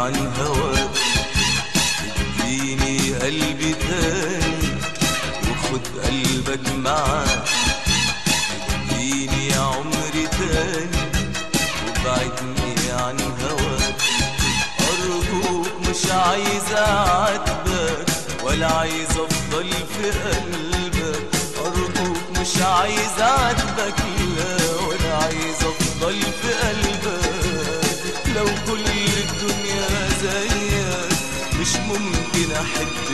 عن هواك اديني قلبي تاني وخد قلبك معاك. اديني عمري تاني وابعدني عن هواك أرجوك مش عايز أعاتبك ولا عايز أفضل في قلبك. أرجوك مش عايز أعاتبك لا ولا عايز أفضل في قلبك أحب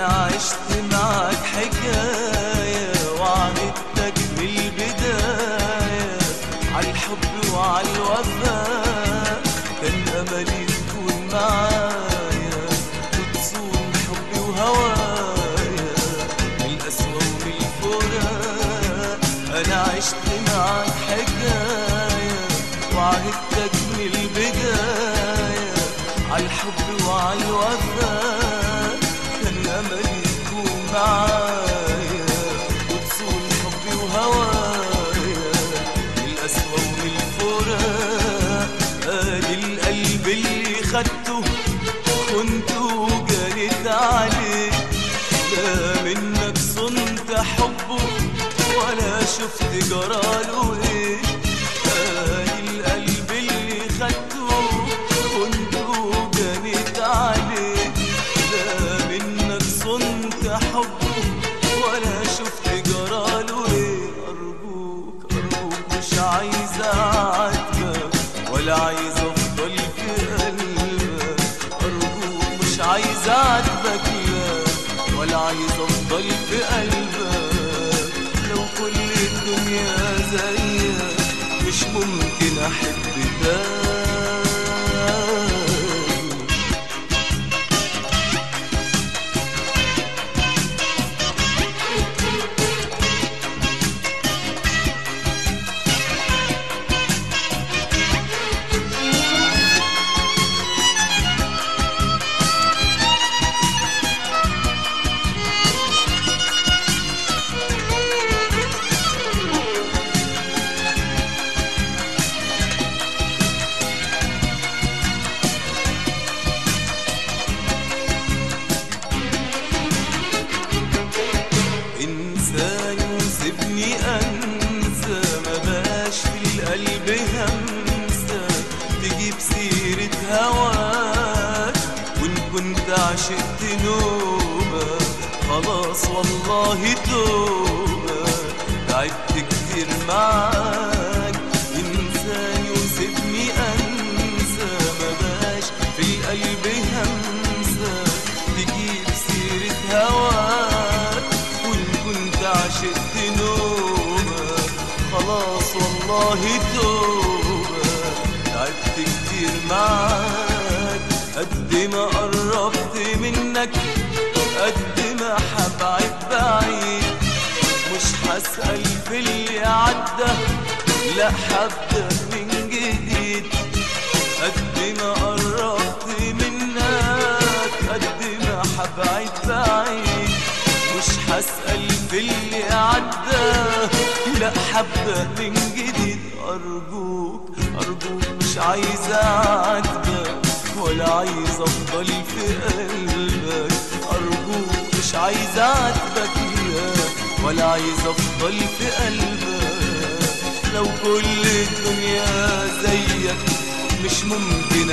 أنا عشت معاك حكاية وعدتك من البداية عالحب وعالوفاء كان أملي تكون معايا وتصون حبي وهوايا. من القسوة ومن الفراق أنا عشت معاك حكاية وعدتك من البداية عالحب وعالوفاء معايا وتصون حبي وهوايا القسوة ومن الفراق ادي القلب اللي خدته كنت وجريت عليه. لا منك صنت حبه ولا شفت جراله إيه. اعاتبك لا ولا عايز افضل في قلبك. لو كل الدنيا زيك مش ممكن أحب تاني همسة تجيب سيرة هواك. وإن كنت عشقت نوبة خلاص والله توبة. تعبت كتير معاك انساني وسيبني أنسى. ما باش في القلب همسة تجيب سيرة هواك. وإن كنت عشقت نومة خلاص والله توبة. معاك قد ما قربت منك قد ما حبعد بعيد. مش هسأل في اللي عدى لا هبدأ من جديد. قد ما قربت منك قد ما حبعد بعيد. مش هسأل في اللي عدى لا هبدأ من جديد. أرجوك أرجوك مش عايز أعاتبك ولا عايز أفضل في قلبك. أرجوك مش عايز أعاتبك يا ولا عايز أفضل في قلبك. لو كل الدنيا زيك مش ممكن